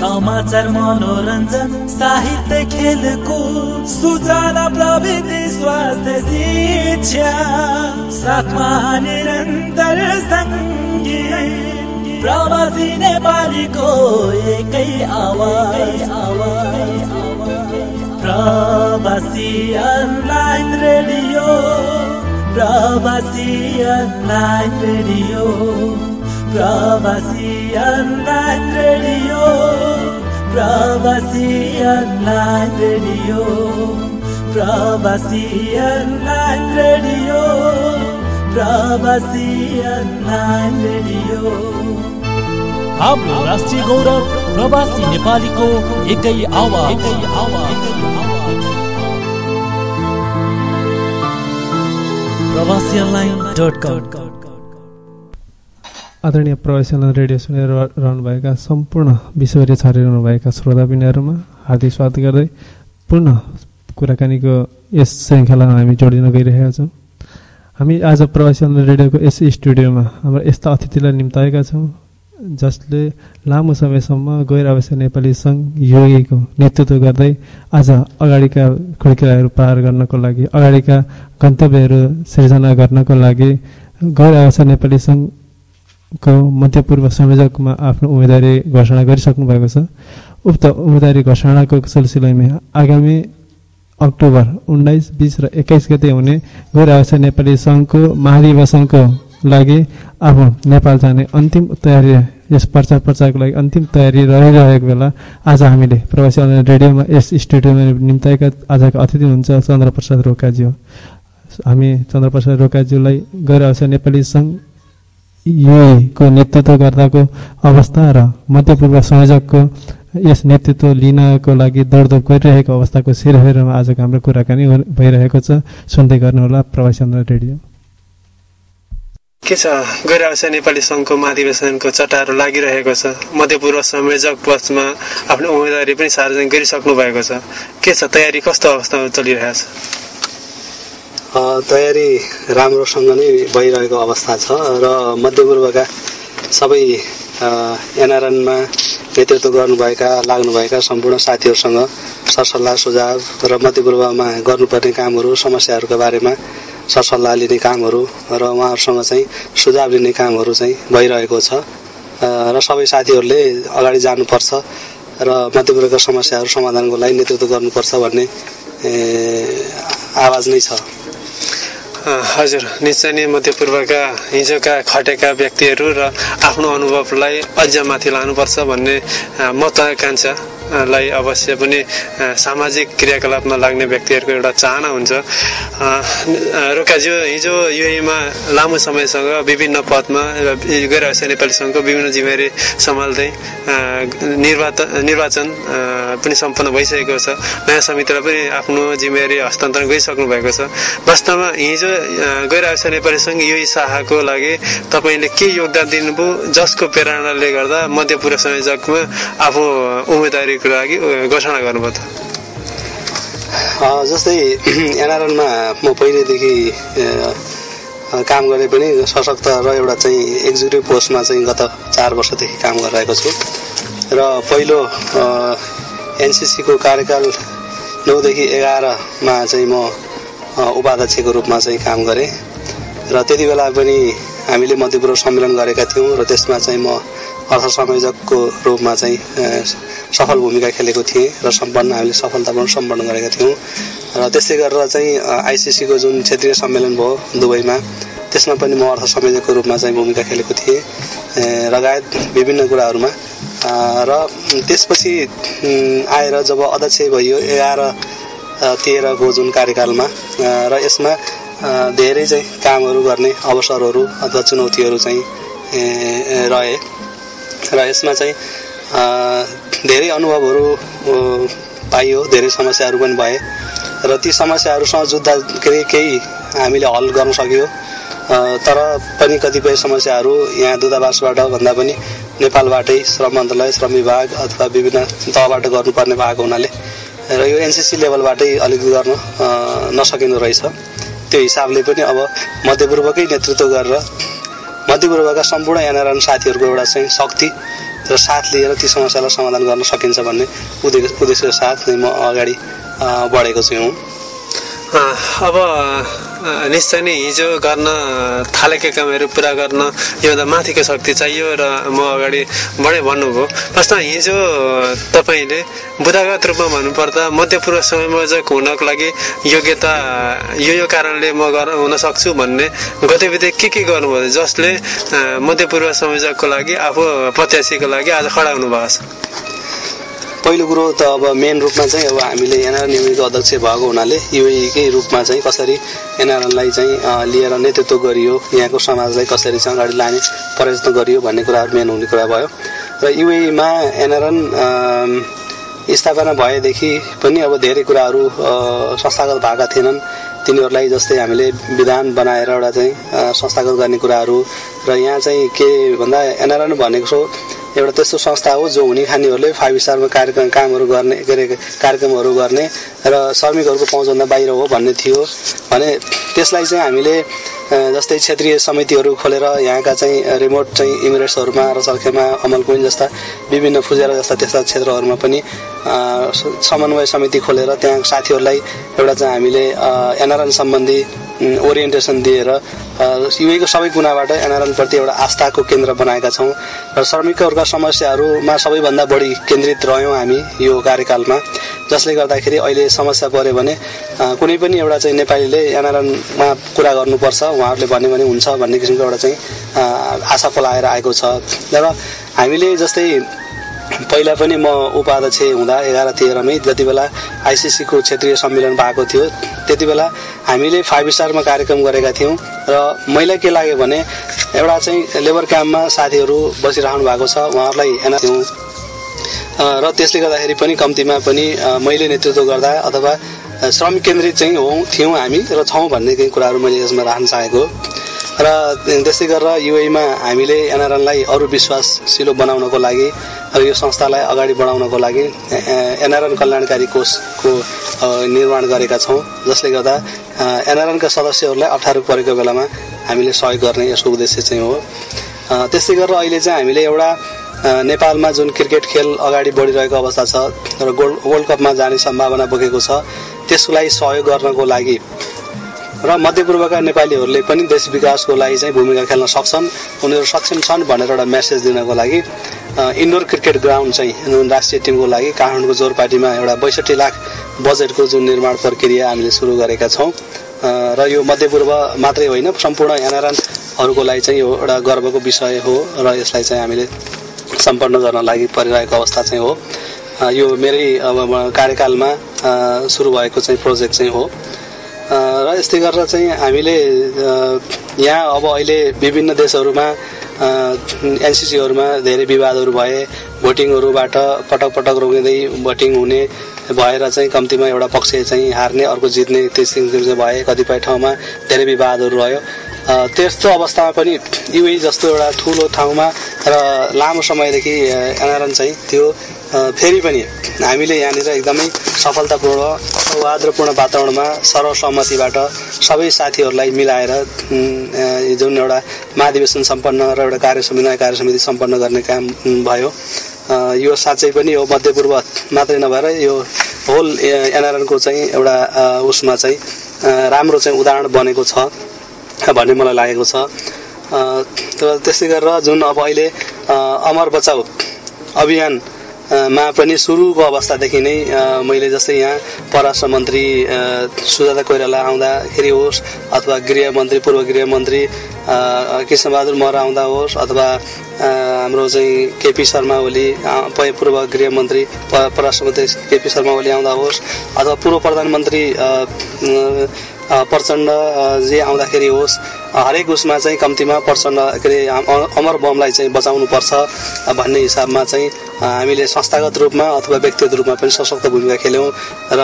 समाचार मनोरञ्जन साहित्य खेलको सूचना प्रविधि स्वास्थ्य शिक्षा साथमा निरन्तर प्रवासी नेपालीको एकै आवाज। आवाज प्रवासी अनलाइन रेडियो प्रवासी अनलाइन रेडियो। प्रवासी अनलाइन रेडियो प्रवासी अनलाइन रेडियो प्रवासी अनलाइन रेडियो प्रवासी अनलाइन रेडियो। हाम्रो राष्ट्रिय गौरव प्रवासी नेपालीको एकै आवाज। एकै आवाज। प्रवासी अनलाइन डट कम। आदरणीय प्रवासन रेडियो सुनेर रहनुभएका सम्पूर्ण विश्वभरि छरिरहनुभएका श्रोता पिनीहरूमा हार्दिक स्वागत गर्दै पूर्ण कुराकानीको यस श्रृङ्खलामा हामी जोडिन गइरहेका छौँ। हामी आज प्रवासन रेडियोको यस स्टुडियोमा हाम्रो यस्ता अतिथिलाई निम्ताएका छौँ जसले लामो समयसम्म गैर आवश्यक नेपाली सङ्घ योगीको नेतृत्व गर्दै आज अगाडिका खुड्किलाहरू पार गर्नको लागि अगाडिका गन्तव्यहरू सिर्जना गर्नको लागि गैर आवश्यक नेपाली सङ्घ को मध्यपूर्व संयोजकमा आफ्नो उम्मेदवारी घोषणा गरिसक्नु भएको छ। उक्त उम्मेदवारी घोषणाको सिलसिलामा आगामी अक्टोबर उन्नाइस बिस र एक्काइस गते हुने गैर आवश्यक नेपाली सङ्घको महाधिवेशनको लागि अब नेपाल जाने अन्तिम तयारी यस प्रचार प्रचारको लागि अन्तिम तयारी रहिरहेको बेला आज हामीले प्रवासी रेडियोमा यस स्टुडियोमा निम्ताएका आजका अतिथि हुन्छ चन्द्रप्रसाद रोकाजी हो हामी चन्द्रप्रसाद रोकाज्यूलाई गैर आवश्यक नेपाली सङ्घ युएको नेतृत्व गर्दाको अवस्था र मध्यपूर्व संयोजकको यस नेतृत्व लिनको लागि दौडदौड गरिरहेको अवस्थाको सिरहेरमा आजको हाम्रो कुराकानी भइरहेको छ। सुन्दै गर्नुहोला प्रवासी रेडियो। के छ? गैर आवश्यक नेपाली सङ्घको महाधिवेशनको चट्टाहरू लागिरहेको छ। मध्यपूर्व संयोजक पक्षमा आफ्नो उम्मेदवारी पनि सार्वजनिक गरिसक्नु भएको छ। के छ? तयारी कस्तो अवस्थामा चलिरहेको छ तयारी राम्रोसँग नै भइरहेको अवस्था छ र मध्यपूर्वका सबै एनआरएनमा नेतृत्व गर्नुभएका लाग्नुभएका सम्पूर्ण साथीहरूसँग सरसल्लाह सुझाव र मध्यपूर्वमा गर्नुपर्ने कामहरू समस्याहरूका बारेमा सरसल्लाह लिने कामहरू र उहाँहरूसँग चाहिँ सुझाव लिने कामहरू चाहिँ भइरहेको छ। र सबै साथीहरूले अगाडि जानुपर्छ र मध्यपूर्वका समस्याहरू समाधानको लागि नेतृत्व गर्नुपर्छ भन्ने आवाज नै छ। हजुर निश्चय नै मध्यपूर्वका हिजोका खटेका व्यक्तिहरू र आफ्नो अनुभवलाई अझ माथि लानुपर्छ भन्ने महत्वाकांक्षा लाई अवश्य पनि सामाजिक क्रियाकलापमा लाग्ने व्यक्तिहरूको एउटा चाहना हुन्छ। रोकाज्यू हिजो युएमा लामो समयसँग विभिन्न पदमा गैर नेपाली सङ्घको विभिन्न जिम्मेवारी सम्हाल्दै निर्वाचन निर्वाचन पनि सम्पन्न भइसकेको छ। नयाँ समितिलाई पनि आफ्नो जिम्मेवारी हस्तान्तरण गरिसक्नु भएको छ। वास्तवमा हिजो गैर नेपाली सङ्घ यही शाखाको लागि तपाईँले के योगदान दिनुभयो जसको प्रेरणाले गर्दा मध्यपूर्व संयोजकमा आफू उम्मेदवारी को लागि घोषणा गर्नुभयो त। जस्तै एनआरएनमा म पहिल्यैदेखि काम गरे पनि सशक्त र एउटा चाहिँ एक्जिक्युटिभ पोस्टमा चाहिँ गत चार वर्षदेखि काम गरिरहेको छु। र पहिलो एनसिसीको कार्यकाल नौदेखि एघारमा चाहिँ म उपाध्यक्षको रूपमा चाहिँ काम गरेँ। र त्यति बेला पनि हामीले मध्यपूर्व सम्मेलन गरेका थियौँ र त्यसमा चाहिँ म अर्थ संयोजकको रूपमा चाहिँ सफल भूमिका खेलेको थिएँ र सम्पन्न हामीले सफलतापूर्वक सम्पन्न गरेका थियौँ। र त्यस्तै गरेर चाहिँ आइसिसीको जुन क्षेत्रीय सम्मेलन भयो दुबईमा त्यसमा पनि म अर्थ संयोजकको रूपमा चाहिँ भूमिका खेलेको थिएँ लगायत विभिन्न कुराहरूमा। र त्यसपछि आएर जब अध्यक्ष भइयो एघार तेह्रको जुन कार्यकालमा र यसमा धेरै चाहिँ कामहरू गर्ने अवसरहरू अथवा चुनौतीहरू चाहिँ रहे। र यसमा चाहिँ धेरै अनुभवहरू पाइयो धेरै समस्याहरू पनि भए। र ती समस्याहरूसँग जुत्दाखेरि केही हामीले हल गर्न सक्यो। तर पनि कतिपय समस्याहरू यहाँ दूतावासबाट भन्दा पनि नेपालबाटै श्रम मन्त्रालय श्रम विभाग अथवा विभिन्न तहबाट गर्नुपर्ने भएको हुनाले र यो एनसिसी लेभलबाटै अलिकति गर्न नसकिँदो रहेछ। त्यो हिसाबले पनि अब मध्यपूर्वकै नेतृत्व गरेर मध्यपूर्वका सम्पूर्ण एनआरएन साथीहरूको एउटा चाहिँ शक्ति र साथ लिएर ती समस्यालाई समाधान गर्न सकिन्छ भन्ने उद्देश्य उद्देश्यको साथ म अगाडि बढेको छु अब निश्चय नै हिजो गर्न थालेका कामहरू पुरा गर्न योभन्दा माथिको शक्ति चाहियो र म अगाडि बढे भन्नुभयो। प्रश्न हिजो तपाईँले बुदागत रूपमा भन्नुपर्दा मध्यपूर्व संयोजक हुनको लागि योग्यता यो यो कारणले म गर्न हुन सक्छु भन्ने गतिविधि के के गर्नुभयो? जसले मध्यपूर्व संयोजकको लागि आफू प्रत्याशीको लागि आज खडा हुनुभएको छ पहिलो कुरो त अब मेन रूपमा चाहिँ अब हामीले एनआरएन युएको अध्यक्ष भएको हुनाले युएकै रूपमा चाहिँ कसरी एनआरएनलाई चाहिँ लिएर नेतृत्व गरियो यहाँको समाजलाई कसरी चाहिँ अगाडि लाने प्रयत्न गरियो भन्ने कुराहरू मेन हुने कुरा भयो। र युएमा एनआरएन स्थापना भएदेखि पनि अब धेरै कुराहरू संस्थागत भएका थिएनन्। तिनीहरूलाई जस्तै हामीले विधान बनाएर एउटा चाहिँ संस्थागत गर्ने कुराहरू। र यहाँ चाहिँ के भन्दा एनआरएन भनेको एउटा त्यस्तो संस्था हो जो हुने खानेहरूले फाइभ स्टारमा कार्यक्रम कामहरू गर्ने के अरे कार्यक्रमहरू गर्ने र श्रमिकहरूको पहुँचभन्दा बाहिर हो भन्ने थियो। भने त्यसलाई चाहिँ हामीले जस्तै क्षेत्रीय समितिहरू खोलेर यहाँका चाहिँ रिमोट चाहिँ इमिरेट्सहरूमा र चर्खेमा अमलकुइन जस्ता विभिन्न फुजेरा जस्ता त्यस्ता क्षेत्रहरूमा पनि समन्वय समिति खोलेर त्यहाँ साथीहरूलाई एउटा चाहिँ हामीले एनआरएन सम्बन्धी ओरिएन्टेसन दिएर युएको सबै कुनाबाट एनआरएनप्रति एउटा आस्थाको केन्द्र बनाएका छौँ र श्रमिकहरूका समस्याहरूमा सबैभन्दा बढी केन्द्रित रह्यौँ हामी यो कार्यकालमा। जसले गर्दाखेरि अहिले समस्या पऱ्यो भने कुनै पनि एउटा चाहिँ नेपालीले एनआरएनमा कुरा गर्नुपर्छ उहाँहरूले भन्यो भने हुन्छ भन्ने किसिमको एउटा चाहिँ आशा पलाएर आएको छ। र हामीले जस्तै पहिला पनि म उपाध्यक्ष हुँदा एघार तेह्रमै जति बेला आइसिसीको क्षेत्रीय सम्मेलन भएको थियो त्यति बेला हामीले फाइभ स्टारमा कार्यक्रम गरेका थियौँ र मैले के लाग्यो भने एउटा चाहिँ लेबर क्याम्पमा साथीहरू बसिरहनु भएको छ उहाँहरूलाई हेर्न थियौँ। र त्यसले गर्दाखेरि पनि कम्तीमा पनि मैले नेतृत्व गर्दा अथवा श्रमिक केन्द्रित चाहिँ हौ थियौँ हामी र छौँ भन्ने केही कुराहरू मैले यसमा राख्न चाहेको र त्यसै गरेर युएमा हामीले एनआरएनलाई अरू विश्वासशिलो बनाउनको लागि र यो संस्थालाई अगाडि बढाउनको लागि एनआरएन कल्याणकारी कोषको निर्माण गरेका छौँ। जसले गर्दा एनआरएनका सदस्यहरूलाई अप्ठ्यारो परेको बेलामा हामीले सहयोग गर्ने यसको उद्देश्य चाहिँ हो। त्यस्तै गरेर अहिले चाहिँ हामीले एउटा नेपालमा जुन क्रिकेट खेल अगाडि बढिरहेको अवस्था छ र गोल्ड वर्ल्ड कपमा जाने सम्भावना बोकेको छ त्यसलाई सहयोग गर्नको लागि र मध्यपूर्वका नेपालीहरूले पनि देश विकासको लागि चाहिँ भूमिका खेल्न सक्छन्। उनीहरू सक्षम छन् भनेर एउटा मेसेज दिनको लागि। इन्डोर क्रिकेट ग्राउन्ड चाहिँ राष्ट्रिय टिमको लागि काठमाडौँको जोरपाटीमा एउटा बैसठी लाख बजेटको जुन निर्माण प्रक्रिया हामीले सुरु गरेका छौँ। र यो मध्यपूर्व मात्रै होइन सम्पूर्ण एनआरएनहरूको लागि चाहिँ यो एउटा गर्वको विषय हो र यसलाई चाहिँ हामीले सम्पन्न गर्न लागि परिरहेको अवस्था चाहिँ हो। यो मेरै अब कार्यकालमा सुरु भएको चाहिँ प्रोजेक्ट चाहिँ हो। र यस्तै गरेर चाहिँ हामीले यहाँ अब अहिले विभिन्न देशहरूमा एनसिसीहरूमा धेरै विवादहरू भए भोटिङहरूबाट पटक पटक रोकिँदै भोटिङ हुने भएर चाहिँ कम्तीमा एउटा पक्ष चाहिँ हार्ने अर्को जित्ने त्यस भए कतिपय ठाउँमा धेरै विवादहरू रह्यो। त्यस्तो अवस्थामा पनि युए जस्तो एउटा ठुलो ठाउँमा र लामो समयदेखि एनआरएन चाहिँ त्यो फेरि पनि हामीले यहाँनिर एकदमै सौहार्दपूर्ण वातावरणमा सर्वसहमतिबाट सबै साथीहरूलाई मिलाएर जुन एउटा महाधिवेशन सम्पन्न र एउटा कार्य समिति कार्य समिति सम्पन्न गर्ने काम भयो। यो साँच्चै पनि यो मध्यपूर्व मात्रै नभएर यो होल एनआरएनको चाहिँ एउटा उसमा चाहिँ राम्रो चाहिँ उदाहरण बनेको छ भन्ने मलाई लागेको छ। त्यसै गरेर जुन अब अहिले अमर बचाउ अभियान मा पनि सुरुको अवस्थादेखि नै मैले जस्तै यहाँ परराष्ट्र मन्त्री सुजाता कोइराला आउँदाखेरि होस् अथवा गृहमन्त्री पूर्व गृहमन्त्री कृष्णबहादुर महरा आउँदा होस् अथवा हाम्रो चाहिँ केपी शर्मा ओली पूर्व गृहमन्त्री परराष्ट्र मन्त्री केपी शर्मा ओली आउँदा होस् अथवा पूर्व प्रधानमन्त्री प्रचण्ड जे आउँदाखेरि होस् हरेक उसमा चाहिँ कम्तीमा प्रचण्ड के अरे अमर बमलाई चाहिँ बचाउनुपर्छ भन्ने हिसाबमा चाहिँ हामीले संस्थागत रूपमा अथवा व्यक्तिगत रूपमा पनि सशक्त भूमिका खेल्यौँ। र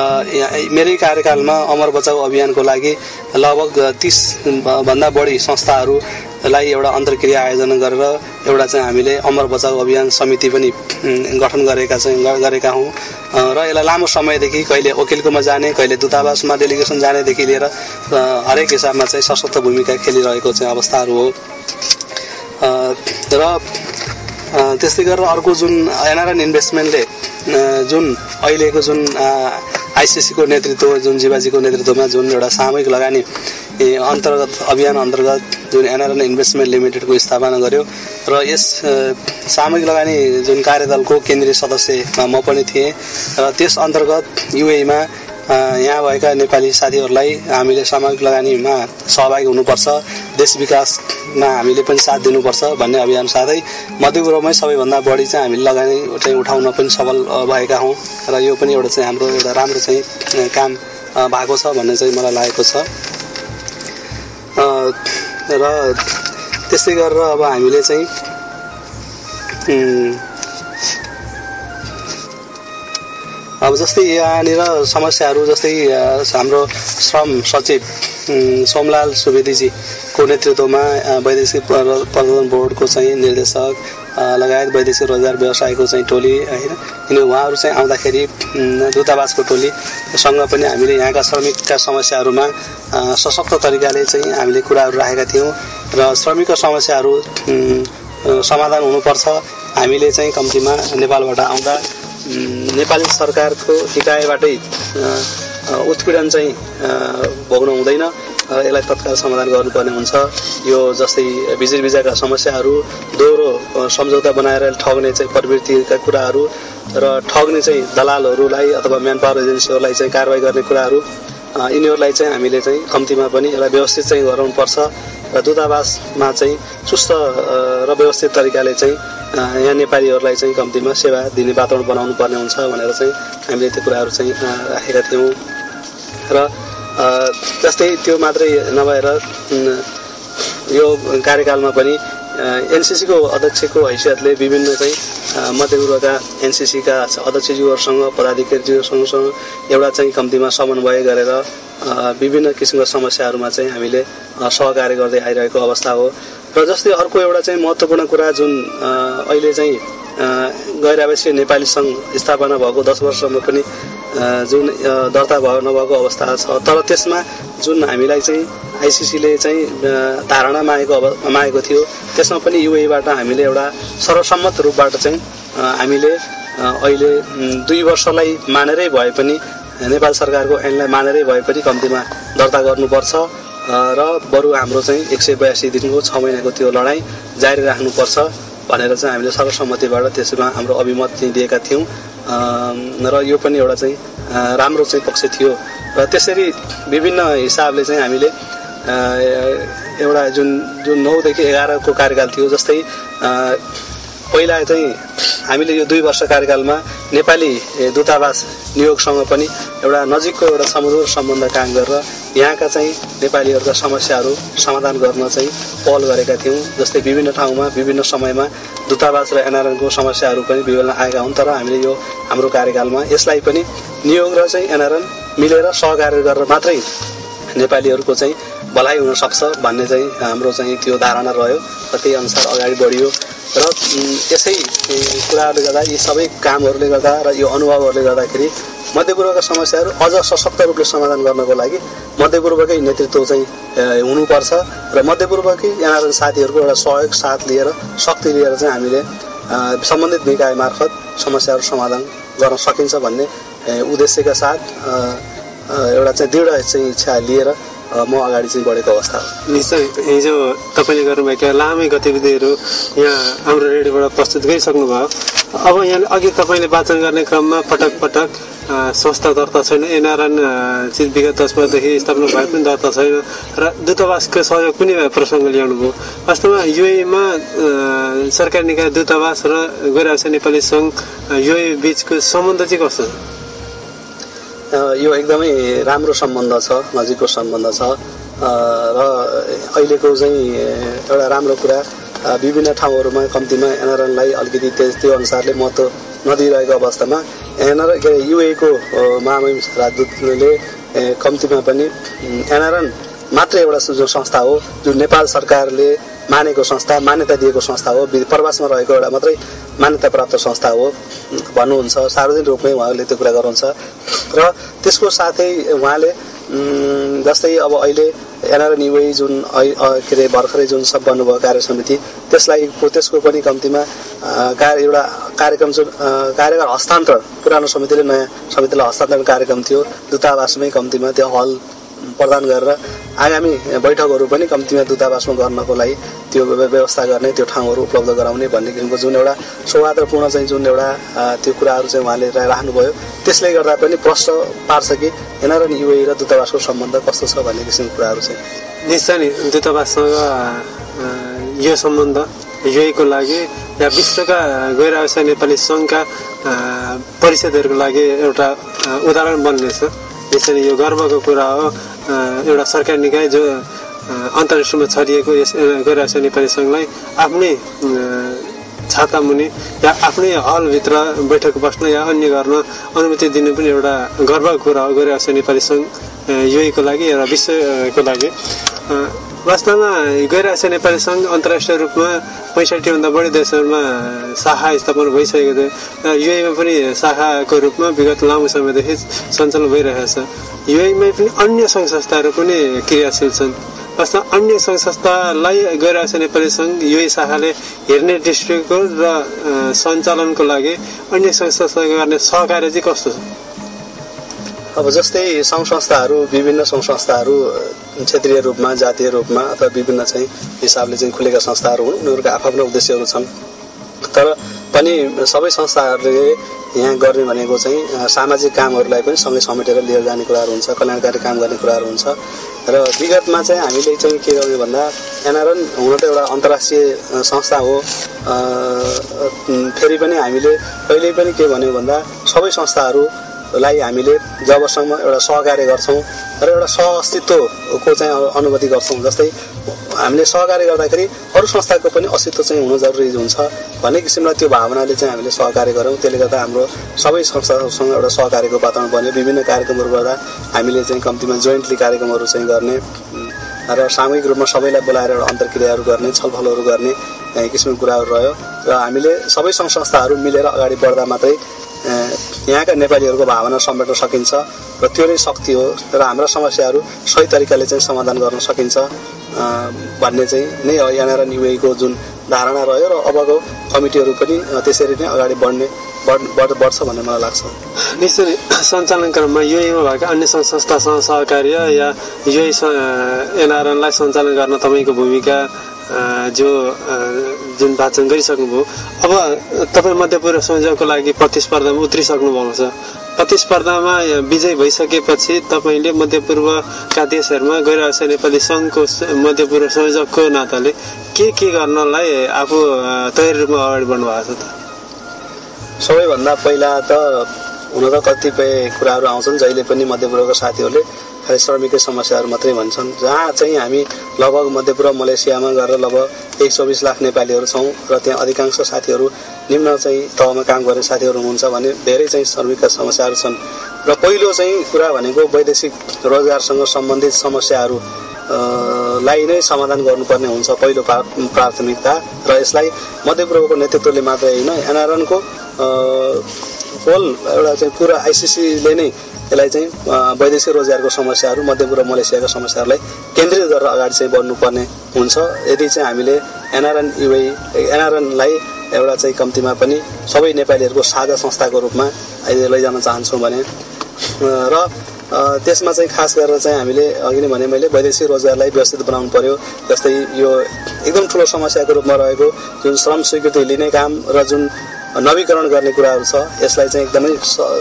मेरै कार्यकालमा अमर बचाउ अभियानको लागि लगभग तिसभन्दा बढी संस्थाहरू लाई एउटा अन्तर्क्रिया आयोजना गरेर एउटा चाहिँ हामीले अमर बचाउ अभियान समिति पनि गठन गरेका चाहिँ गरेका हौँ। र यसलाई लामो समयदेखि कहिले वकिलकोमा जाने कहिले दूतावासमा डेलिगेसन जानेदेखि लिएर हरेक हिसाबमा चाहिँ सशक्त भूमिका खेलिरहेको चाहिँ अवस्थाहरू हो। र त्यस्तै गरेर अर्को जुन एनआरएन इन्भेस्टमेन्टले जुन अहिलेको जुन आइसिसीको नेतृत्व जुन जीवाजीको नेतृत्वमा जुन एउटा सामूहिक लगानी अन्तर्गत अभियान अन्तर्गत जुन एनआरएन इन्भेस्टमेन्ट लिमिटेडको स्थापना गर्यो र यस सामूहिक लगानी जुन कार्यदलको केन्द्रीय सदस्यमा म पनि थिएँ र त्यस अन्तर्गत युएमा यहाँ भएका नेपाली साथीहरूलाई हामीले सामूहिक लगानीमा सहभागी हुनुपर्छ देश विकासमा हामीले पनि साथ दिनुपर्छ भन्ने अभियान साथै मध्यपूर्वमै सबैभन्दा बढी चाहिँ हामीले लगानी चाहिँ उठाउन पनि सफल भएका हौँ र यो पनि एउटा चाहिँ हाम्रो एउटा राम्रो चाहिँ काम भएको छ भन्ने चाहिँ मलाई लागेको छ। र त्यस्तै गरेर अब हामीले चाहिँ अब जस्तै यहाँनिर समस्याहरू जस्तै हाम्रो श्रम सचिव सोमलाल सुवेदीजीको नेतृत्वमा वैदेशिक प्रबन्धन बोर्डको चाहिँ निर्देशक लगायत वैदेशिक रोजगार व्यवसायको चाहिँ टोली होइन? किन उहाँहरू चाहिँ आउँदाखेरि दूतावासको टोलीसँग पनि हामीले यहाँका श्रमिकका समस्याहरूमा सशक्त तरिकाले चाहिँ हामीले कुराहरू राखेका थियौँ र श्रमिकको समस्याहरू समाधान हुनुपर्छ। हामीले चाहिँ कम्तीमा नेपालबाट आउँदा नेपाली सरकारको निकायबाटै उत्पीडन चाहिँ भोग्नु हुँदैन। यसलाई तत्काल समाधान गर्नुपर्ने हुन्छ। यो जस्तै भिजिट भिजाका समस्याहरू दोहोरो सम्झौता बनाएर ठग्ने चाहिँ प्रवृत्तिका कुराहरू र ठग्ने चाहिँ दलालहरूलाई अथवा म्यान पावर एजेन्सीहरूलाई चाहिँ कारवाही गर्ने कुराहरू यिनीहरूलाई चाहिँ हामीले चाहिँ कम्तीमा पनि यसलाई व्यवस्थित चाहिँ गराउनुपर्छ र दूतावासमा चाहिँ सुस्त र व्यवस्थित तरिकाले चाहिँ यहाँ नेपालीहरूलाई चाहिँ कम्तीमा सेवा दिने वातावरण बनाउनु पर्ने हुन्छ भनेर चाहिँ हामीले त्यो कुराहरू चाहिँ राखेका थियौँ। र जस्तै त्यो मात्रै नभएर यो कार्यकालमा पनि एनसिसीको अध्यक्षको हैसियतले विभिन्न चाहिँ मध्यपूर्वका एनसिसीका अध्यक्षज्यूहरूसँग पदाधिकारीज्यूहरूसँग एउटा चाहिँ कम्तीमा समन्वय गरेर विभिन्न किसिमका समस्याहरूमा चाहिँ हामीले सहकार्य गर्दै आइरहेको अवस्था हो। र जस्तै अर्को एउटा चाहिँ महत्त्वपूर्ण कुरा जुन अहिले चाहिँ गैर आवासीय नेपाली सङ्घ स्थापना भएको दस वर्षमा पनि जुन दर्ता भयो नभएको अवस्था छ। तर त्यसमा जुन हामीलाई चाहिँ आइसिसीले चाहिँ धारणा मागेको अब मागेको थियो त्यसमा पनि युएबाट हामीले एउटा सर्वसम्मत रूपबाट चाहिँ हामीले अहिले दुई वर्षलाई मानेरै भए पनि नेपाल सरकारको ऐनलाई मानेरै भए पनि कम्तीमा दर्ता गर्नुपर्छ। र बरु हाम्रो चाहिँ एक सय बयासी दिनको छ महिनाको त्यो लडाइँ जारी राख्नुपर्छ भनेर चाहिँ हामीले सर्वसम्मतिबाट त्यसमा हाम्रो अभिमत चाहिँ दिएका थियौँ। र यो पनि एउटा चाहिँ राम्रो चाहिँ पक्ष थियो। र त्यसरी विभिन्न हिसाबले चाहिँ हामीले एउटा जुन जुन नौदेखि एघारको कार्यकाल थियो जस्तै पहिला चाहिँ हामीले यो दुई वर्ष कार्यकालमा नेपाली दूतावास नियोगसँग पनि एउटा नजिकको एउटा समुद्र सम्बन्ध काम गरेर यहाँका चाहिँ नेपालीहरूका समस्याहरू समाधान गर्न चाहिँ पहल गरेका थियौँ। जस्तै विभिन्न ठाउँमा विभिन्न समयमा दूतावास र एनआरएनको समस्याहरू पनि विभिन्न आएका हुन् तर हामीले यो हाम्रो कार्यकालमा यसलाई पनि नियोग र चाहिँ एनआरएन मिलेर सहकार्य गरेर मात्रै नेपालीहरूको चाहिँ भलाइ हुनसक्छ भन्ने चाहिँ हाम्रो चाहिँ त्यो धारणा रह्यो। र त्यही अनुसार अगाडि बढियो। र यसै कुराहरूले गर्दा यी सबै कामहरूले गर्दा र यो अनुभवहरूले गर्दाखेरि मध्यपूर्वका समस्याहरू अझ सशक्त रूपले समाधान गर्नको लागि मध्यपूर्वकै नेतृत्व चाहिँ हुनुपर्छ र मध्यपूर्वकै यहाँहरू साथीहरूको एउटा सहयोग साथ लिएर शक्ति लिएर चाहिँ हामीले सम्बन्धित निकाय मार्फत समस्याहरू समाधान गर्न सकिन्छ भन्ने उद्देश्यका साथ एउटा चाहिँ दृढ चाहिँ इच्छा लिएर म अगाडि चाहिँ बढेको अवस्था हो। निश्चय। हिजो तपाईँले गर्नुभएका लामै गतिविधिहरू यहाँ हाम्रो रेडियोबाट प्रस्तुत गरिसक्नु भयो अब यहाँ अघि तपाईँले वाचन गर्ने क्रममा पटक पटक संस्था दर्ता छैन। एनआरएन चाहिँ विगत दस वर्षदेखि स्थापना भए पनि दर्ता छैन र दूतावासको सहयोग पनि प्रसङ्ग ल्याउनु भयो वास्तवमा युएमा सरकारी निकाय दूतावास र गैरावासी नेपाली सङ्घ युए बिचको सम्बन्ध चाहिँ कस्तो यो एकदमै राम्रो सम्बन्ध छ नजिकको सम्बन्ध छ। र अहिलेको चाहिँ एउटा राम्रो कुरा विभिन्न ठाउँहरूमा कम्तीमा एनआरएनलाई अलिकति त्यो अनुसारले महत्त्व नदिइरहेको अवस्थामा एनआर के अरे युएको महामहिम राजदूतले कम्तीमा पनि एनआरएन मात्रै एउटा जुन संस्था हो जुन नेपाल सरकारले मानेको संस्था मान्यता दिएको संस्था हो प्रवासमा रहेको एउटा मात्रै मान्यता प्राप्त संस्था हो भन्नुहुन्छ। सार्वजनिक रूपमै उहाँले त्यो कुरा गर्नुहुन्छ र त्यसको साथै उहाँले जस्तै अब अहिले एनआरएन युए जुन के अरे भर्खरै जुन सब बन्नुभयो कार्य समिति त्यसलाई त्यसको पनि कम्तीमा कार्य एउटा कार्यक्रम जुन अ, कार्यभार हस्तान्तरण पुरानो समितिले नयाँ समितिलाई हस्तान्तरण कार्यक्रम थियो दूतावासमै कम्तीमा त्यो हल प्रदान गरेर आगामी बैठकहरू पनि कम्तीमा दूतावासमा गर्नको लागि त्यो व्य- व्यवस्था गर्ने त्यो ठाउँहरू उपलब्ध गराउने भन्ने किसिमको जुन एउटा सौहार्दपूर्ण चाहिँ जुन एउटा त्यो कुराहरू चाहिँ उहाँले रा- राख्नुभयो। त्यसले गर्दा पनि प्रश्न पार्छ कि एनआरएन युए र दूतावासको सम्बन्ध कस्तो छ भन्ने किसिमको कुराहरू चाहिँ। निश्चय नै दूतावाससँग यो सम्बन्ध युएको लागि या विश्वका गैर नेपाली सङ्घका परिषदहरूको लागि एउटा उदाहरण बन्नेछ। नै यो गर्वको कुरा हो। एउटा सरकारी निकाय जो अन्तर्राष्ट्रियमा छरिएको यस गैर व्यवसाय नेपाली सङ्घलाई आफ्नै अ, छाता मुनि या आफ्नै हलभित्र बैठक बस्न या अन्य गर्न अनुमति दिनु पनि एउटा गर्वको कुरा हो गैर व्यवसाय नेपाली सङ्घ युएको लागि र विश्वको लागि। वास्तवमा गैर व्यवसाय नेपाली सङ्घ अन्तर्राष्ट्रिय रूपमा पैँसठीभन्दा बढी देशहरूमा शाखा स्थापना भइसकेको थियो। र युएमा पनि शाखाको रूपमा विगत लामो समयदेखि सञ्चालन भइरहेको छ। युएमै पनि अन्य सङ्घ संस्थाहरू पनि क्रियाशील छन्। वास्तव अन्य सङ्घ संस्थालाई गैर व्यवसाय नेपाली सङ्घ युए शाखाले हेर्ने दृष्टिको र सञ्चालनको लागि अन्य सङ्घ संस्थाले गर्ने सहकार्य चाहिँ कस्तो छ? अब जस्तै सङ्घ संस्थाहरू विभिन्न सङ्घ संस्थाहरू क्षेत्रीय रूपमा जातीय रूपमा अथवा विभिन्न चाहिँ हिसाबले चाहिँ खुलेका संस्थाहरू हुन् उनीहरूको आफ्ना उद्देश्यहरू छन्। तर पनि सबै संस्थाहरूले यहाँ गर्ने भनेको चाहिँ सामाजिक कामहरूलाई पनि सँगै समेटेर लिएर जाने कुराहरू हुन्छ कल्याणकारी काम गर्ने कुराहरू हुन्छ। र विगतमा चाहिँ हामीले चाहिँ के गर्ने भन्दा एनआरएन हुन त एउटा अन्तर्राष्ट्रिय संस्था हो। फेरि पनि हामीले कहिल्यै पनि के भन्यो भन्दा सबै संस्थाहरूलाई हामीले जबसम्म एउटा सहकार्य गर्छौँ र एउटा सह अस्तित्वको चाहिँ अ- अनुमति गर्छौँ। जस्तै हामीले सहकार्य गर्दाखेरि अरू संस्थाको पनि अस्तित्व चाहिँ हुनु जरुरी हुन्छ भन्ने किसिमलाई त्यो भावनाले चाहिँ हामीले सहकार्य गऱ्यौँ। त्यसले गर्दा हाम्रो सबै संस्थाहरूसँग एउटा सहकार्यको वातावरण बन्यो। विभिन्न कार्यक्रमहरू गर्दा हामीले चाहिँ कम्तीमा जोइन्टली कार्यक्रमहरू चाहिँ गर्ने र सामूहिक रूपमा सबैलाई बोलाएर एउटा अन्तर्क्रियाहरू गर्ने छलफलहरू गर्ने किसिमको कुराहरू रह्यो। र हामीले सबै सङ्घ संस्थाहरू मिलेर अगाडि बढ्दा मात्रै यहाँका नेपालीहरूको भावना समेट्न सकिन्छ र त्यो नै शक्ति हो र हाम्रा समस्याहरू सही तरिकाले चाहिँ समाधान गर्न सकिन्छ भन्ने चाहिँ नै एनआरएन युएको जुन धारणा रह्यो र अबको कमिटीहरू पनि त्यसरी नै अगाडि बढ्ने बढ- बढ- बढ्छ भन्ने मलाई लाग्छ। निश्चय सञ्चालन क्रममा युएमा भएका अन्य संस्थासँग सहकार्य या युए एनआरएनलाई सञ्चालन गर्न तपाईँको भूमिका जो जुन वाचन गरिसक्नुभयो। अब तपाईँ मध्यपूर्व संयोजकको लागि प्रतिस्पर्धामा उत्रिसक्नु भएको छ। प्रतिस्पर्धामा विजय भइसकेपछि तपाईँले मध्यपूर्वका देशहरूमा गैर व्यवसाय नेपाली सङ्घको मध्यपूर्व संयोजकको नाताले के के गर्नलाई आफू तयारी रूपमा अगाडि बढ्नु भएको छ त? सबैभन्दा पहिला त हुन त कतिपय कुराहरू आउँछन् जहिले पनि मध्यपूर्वका साथीहरूले श्रमिकै समस्याहरू मात्रै भन्छन्। जहाँ चाहिँ हामी लगभग मध्यपूर्व मलेसियामा गएर लगभग एक चौबिस लाख नेपालीहरू छौँ र त्यहाँ अधिकांश साथीहरू निम्न चाहिँ तहमा काम गर्ने साथीहरू हुनुहुन्छ भने धेरै चाहिँ श्रमिकका समस्याहरू छन्। र पहिलो चाहिँ कुरा भनेको वैदेशिक रोजगारसँग सम्बन्धित समस्याहरू लाई नै समाधान गर्नुपर्ने हुन्छ पहिलो प्रा- प्राथमिकता। र यसलाई मध्यपूर्वको नेतृत्वले मात्रै होइन एनआरएनको होल एउटा चाहिँ पुरा आइसिसीले नै यसलाई चाहिँ वैदेशिक रोजगारको समस्याहरू मध्यपूर्व मलेसियाका समस्याहरूलाई केन्द्रित गरेर अगाडि चाहिँ बढ्नुपर्ने हुन्छ। यदि चाहिँ हामीले एनआरएन युए एनआरएनलाई एउटा चाहिँ कम्तीमा पनि सबै नेपालीहरूको साझा संस्थाको रूपमा अहिले लैजान चाहन्छौँ भने र त्यसमा चाहिँ खास गरेर चाहिँ हामीले अघि नै भने मैले वैदेशिक रोजगारलाई व्यवस्थित बनाउनु पर्यो। जस्तै यो एकदम ठुलो समस्याको रूपमा रहेको जुन श्रम स्वीकृति लिने काम र जुन नवीकरण गर्ने कुराहरू छ यसलाई चाहिँ एकदमै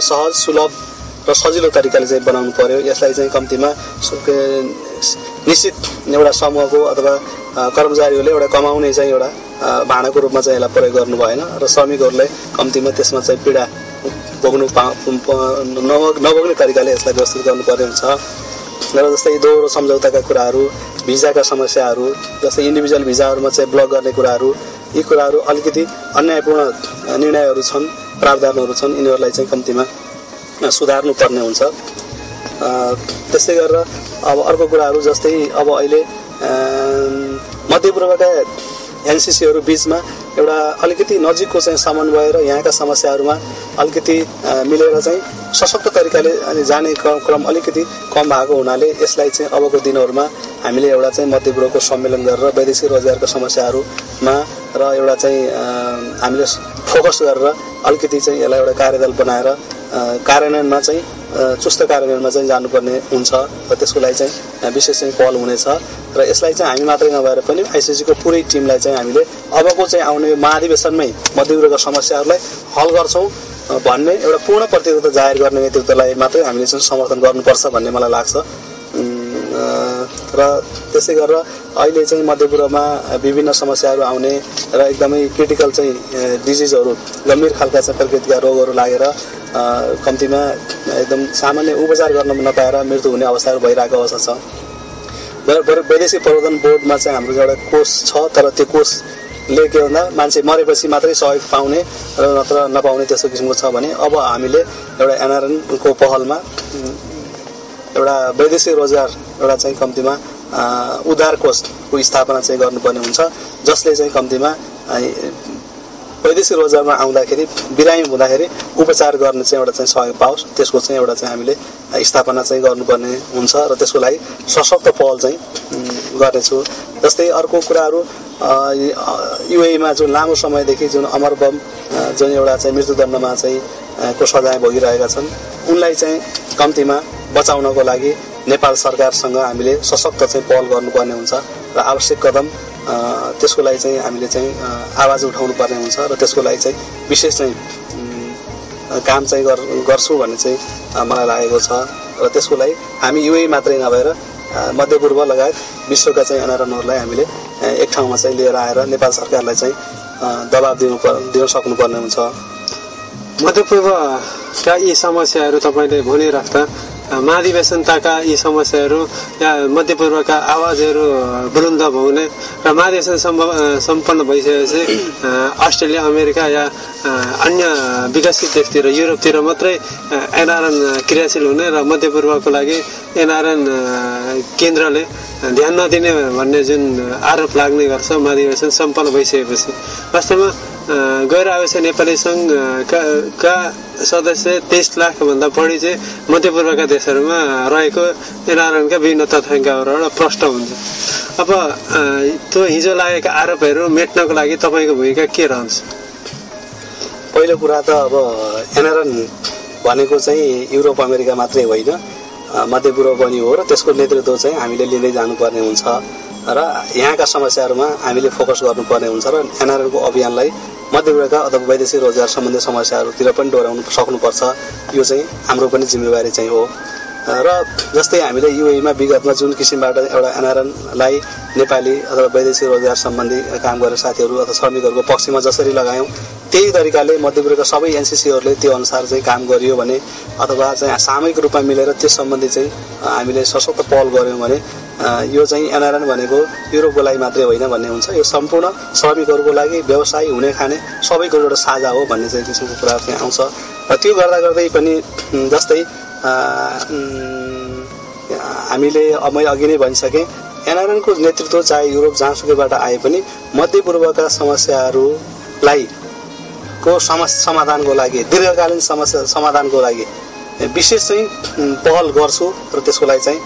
सहज सुलभ र सजिलो तरिकाले चाहिँ बनाउनु पर्यो। यसलाई चाहिँ कम्तीमा निश्चित एउटा समूहको अथवा कर्मचारीहरूले एउटा कमाउने चाहिँ एउटा भाँडाको रूपमा चाहिँ यसलाई प्रयोग गर्नु भएन र श्रमिकहरूले कम्तीमा त्यसमा चाहिँ पीडा भोग्नु पा प- नभोग नभोग्ने तरिकाले यसलाई व्यवस्थित गर्नुपर्ने हुन्छ। र जस्तै दोहोरो सम्झौताका कुराहरू भिजाका समस्याहरू जस्तै इन्डिभिजुअल भिजाहरूमा चाहिँ ब्लक गर्ने कुराहरू यी कुराहरू अलिकति अन्यायपूर्ण निर्णयहरू छन् प्रावधानहरू छन् यिनीहरूलाई चाहिँ कम्तीमा अ, सुधार्नु पर्ने हुन्छ। त्यस्तै गरेर अब अर्को कुराहरू जस्तै अब अहिले मध्यपूर्वका एनसिसीहरू बिचमा एउटा अलिकति नजिकको चाहिँ समन्वय र यहाँका समस्याहरूमा अलिकति मिलेर चाहिँ सशक्त तरिकाले अनि जाने क्रम क्रम अलिकति कम भएको हुनाले यसलाई चाहिँ अबको दिनहरूमा हामीले एउटा चाहिँ मध्यपूर्वको सम्मेलन गरेर वैदेशिक रोजगारका समस्याहरूमा र एउटा चाहिँ हामीले फोकस गरेर अलिकति चाहिँ यसलाई एउटा कार्यदल बनाएर कार्यान्वयनमा चाहिँ चुस्त कार्यान्वयनमा चाहिँ जानुपर्ने हुन्छ र त्यसको लागि चाहिँ विशेष चाहिँ पहल हुनेछ र यसलाई चाहिँ हामी मात्रै नभएर पनि आइसिसीको पुरै टिमलाई चाहिँ हामीले अबको चाहिँ आउने महाधिवेशनमै मध्यपूर्वका समस्याहरूलाई हल गर्छौँ भन्ने एउटा पूर्ण प्रतिबद्धता जाहेर गर्ने नेतृत्वलाई मात्रै हामीले चाहिँ समर्थन गर्नुपर्छ भन्ने मलाई लाग्छ। र त्यसै गरेर अहिले चाहिँ मध्यपूर्वमा विभिन्न समस्याहरू आउने र एकदमै क्रिटिकल चाहिँ डिजिजहरू गम्भीर खालका प्रकृतिका रोगहरू लागेर कम्तीमा एकदम सामान्य उपचार गर्न नपाएर मृत्यु हुने अवस्थाहरू भइरहेको अवस्था छ। वैदेशिक प्रबन्धन बोर्डमा चाहिँ हाम्रो एउटा कोष छ तर त्यो कोषले के भन्दा मान्छे मरेपछि मात्रै सहयोग पाउने र नत्र नपाउने त्यस्तो किसिमको छ भने अब हामीले एउटा एनआरएनको पहलमा एउटा वैदेशिक रोजगार एउटा चाहिँ कम्तीमा अ, उद्धार कोषको स्थापना चाहिँ गर्नुपर्ने हुन्छ जसले चाहिँ कम्तीमा वैदेशिक रोजगारमा आउँदाखेरि बिरामी हुँदाखेरि उपचार गर्ने चाहिँ एउटा चाहिँ सहयोग पाओस् त्यसको चाहिँ एउटा चाहिँ हामीले स्थापना चाहिँ गर्नुपर्ने हुन्छ र त्यसको लागि सशक्त पहल चाहिँ गर्नेछु। जस्तै अर्को कुराहरू युएमा जुन लामो समयदेखि जुन अमर बम अ, जुन एउटा चाहिँ मृत्युदण्डमा चाहिँ को सजाय भोगिरहेका छन्। उनलाई चाहिँ कम्तीमा बचाउनको लागि नेपाल सरकारसँग हामीले सशक्त चाहिँ पहल गर्नुपर्ने हुन्छ र आवश्यक कदम त्यसको लागि चाहिँ हामीले चाहिँ आवाज उठाउनु पर्ने हुन्छ र त्यसको लागि चाहिँ विशेष चाहिँ काम चाहिँ गर गर्छु भन्ने चाहिँ मलाई लागेको छ र त्यसको लागि हामी युए मात्रै नभएर मध्यपूर्व लगायत विश्वका चाहिँ एनआरएनहरूलाई हामीले एक ठाउँमा चाहिँ लिएर आएर नेपाल सरकारलाई चाहिँ दबाब दिनु दिन सक्नुपर्ने हुन्छ। मध्यपूर्वका यी समस्याहरू तपाईँले भनिराख्दा महाधिवेशनताका यी समस्याहरू या मध्यपूर्वका आवाजहरू बुलन्द हुने र महाधिवेशन सम्पन्न भइसकेपछि अस्ट्रेलिया अमेरिका या अन्य विकसित देशतिर युरोपतिर मात्रै एनआरएन क्रियाशील हुने र मध्यपूर्वको लागि एनआरएन केन्द्रले ध्यान नदिने भन्ने जुन आरोप लाग्ने गर्छ महाधिवेशन सम्पन्न भइसकेपछि। वास्तवमा गैर आवासीय नेपाली सङ्घ अ, का, सदस्य तेइस लाखभन्दा बढी चाहिँ मध्यपूर्वका देशहरूमा रहेको एनआरएनका विभिन्न तथ्याङ्कहरूबाट प्रष्ट हुन्छ। अब त्यो हिजो लागेका आरोपहरू मेट्नको लागि तपाईँको भूमिका के रहन्छ? पहिलो कुरा त अब एनआरएन भनेको चाहिँ युरोप अमेरिका मात्रै होइन। मध्यपूर्व पनि हो र त्यसको नेतृत्व चाहिँ हामीले लिँदै जानुपर्ने हुन्छ। र यहाँका समस्याहरूमा हामीले फोकस गर्नुपर्ने हुन्छ र एनआरएनको अभियानलाई मध्यपूर्वका अथवा वैदेशिक रोजगार सम्बन्धी समस्याहरूतिर पनि डोर्याउनु सक्नुपर्छ। यो चाहिँ हाम्रो पनि जिम्मेवारी चाहिँ हो। र जस्तै हामीले युएमा विगतमा जुन किसिमबाट एउटा एनआरएनलाई नेपाली अथवा वैदेशिक रोजगार सम्बन्धी काम गर्ने साथीहरू अथवा श्रमिकहरूको पक्षमा जसरी लगायौँ त्यही तरिकाले मध्यपूर्वका सबै एनसिसीहरूले त्यो अनुसार चाहिँ काम गरियो भने अथवा चाहिँ सामूहिक रूपमा मिलेर त्यस सम्बन्धी चाहिँ हामीले सशक्त पहल गऱ्यौँ भने यो चाहिँ एनआरएन भनेको युरोपको लागि मात्रै होइन भन्ने हुन्छ। यो सम्पूर्ण श्रमिकहरूको लागि व्यवसाय हुने खाने सबैको एउटा साझा हो भन्ने चाहिँ किसिमको कुरा चाहिँ आउँछ। र त्यो गर्दा गर्दै पनि जस्तै हामीले मैले अघि नै भनिसकेँ एनआरएनको नेतृत्व चाहे युरोप जहाँसुकैबाट आए पनि मध्यपूर्वका समस्याहरूलाई को समस्या समाधानको लागि दीर्घकालीन समस्या समाधानको लागि विशेष चाहिँ पहल गर्छु र त्यसको लागि चाहिँ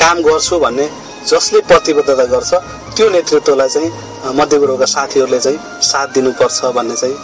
काम गर्छु भन्ने जसले प्रतिबद्धता गर्छ त्यो नेतृत्वलाई चाहिँ अ, मध्यपूर्वका साथीहरूले चाहिँ साथ दिनुपर्छ भन्ने चाहिँ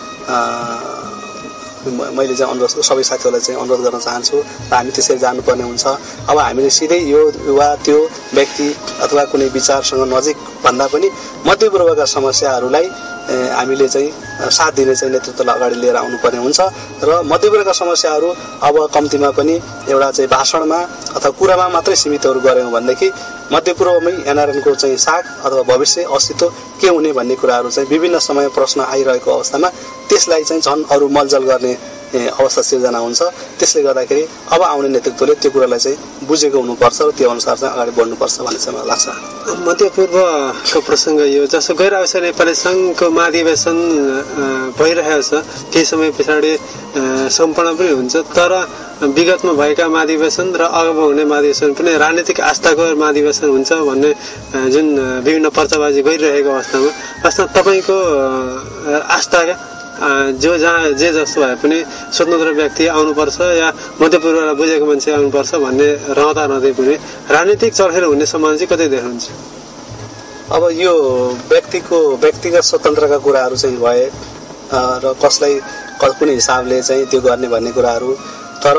मैले चाहिँ अनुरोध सबै साथीहरूलाई चाहिँ अनुरोध गर्न चाहन्छु र हामी त्यसरी जानुपर्ने हुन्छ। अब हामीले सिधै यो वा त्यो व्यक्ति अथवा कुनै विचारसँग नजिक भन्दा पनि मध्यपूर्वका समस्याहरूलाई हामीले चाहिँ साथ दिने चाहिँ नेतृत्वलाई अगाडि लिएर आउनुपर्ने हुन्छ। र मध्यपूर्वका समस्याहरू अब कम्तीमा पनि एउटा चाहिँ भाषणमा अथवा कुरामा मात्रै सीमितहरू गऱ्यौँ भनेदेखि मध्यपूर्वमै एनआरएनको चाहिँ साख अथवा भविष्य अस्तित्व के हुने भन्ने कुराहरू चाहिँ विभिन्न समय प्रश्न आइरहेको अवस्थामा त्यसलाई चाहिँ झन् अरू मलजल गर्ने अवस्था सिर्जना हुन्छ। त्यसले गर्दाखेरि अब आउने नेतृत्वले त्यो कुरालाई चाहिँ बुझेको हुनुपर्छ र त्यो अनुसार चाहिँ अगाडि बढ्नुपर्छ भन्ने चाहिँ मलाई लाग्छ। मध्यपूर्वको प्रसङ्ग यो जस्तो गैर आवश्यक नेपाली सङ्घको महाधिवेशन भइरहेको छ केही समय पछाडि सम्पन्न पनि हुन्छ। तर विगतमा भएका महाधिवेशन र अब हुने महाधिवेशन पनि राजनीतिक आस्थाको महाधिवेशन हुन्छ भन्ने जुन विभिन्न पर्चाबाजी गरिरहेको अवस्थामा। वास्तवमा तपाईँको आस्थाका जो जहाँ जे जस्तो भए पनि स्वतन्त्र व्यक्ति आउनुपर्छ या मध्यपूर्वलाई बुझेको मान्छे आउनुपर्छ भन्ने रहँदा रहँदै पनि राजनीतिक चर्खेर हुने सम्भावना चाहिँ कतै देख्नुहुन्छ अब यो व्यक्तिको व्यक्तिगत स्वतन्त्रका कुराहरू चाहिँ भए र कसलाई कुन हिसाबले चाहिँ त्यो गर्ने भन्ने कुराहरू तर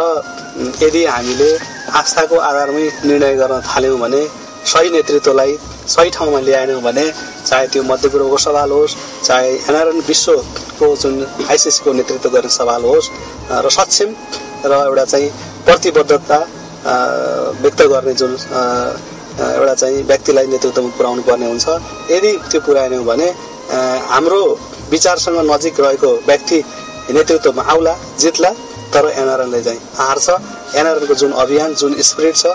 यदि हामीले आस्थाको आधारमै निर्णय गर्न थाल्यौँ भने सही नेतृत्वलाई सही ठाउँमा ल्याएनौँ भने चाहे त्यो मध्यपूर्वको सवाल होस् चाहे एनआरएन विश्वको जुन आइसिसीको नेतृत्व गर्ने सवाल होस् र सक्षम र एउटा चाहिँ प्रतिबद्धता व्यक्त गर्ने जुन एउटा चाहिँ व्यक्तिलाई नेतृत्वमा पुर्याउनु पर्ने हुन्छ। यदि त्यो पुर्याएनौँ भने हाम्रो विचारसँग नजिक रहेको व्यक्ति नेतृत्वमा आउला जित्ला तर एनआरएनले चाहिँ हार्छ एनआरएनको जुन अभियान जुन स्पिरिट छ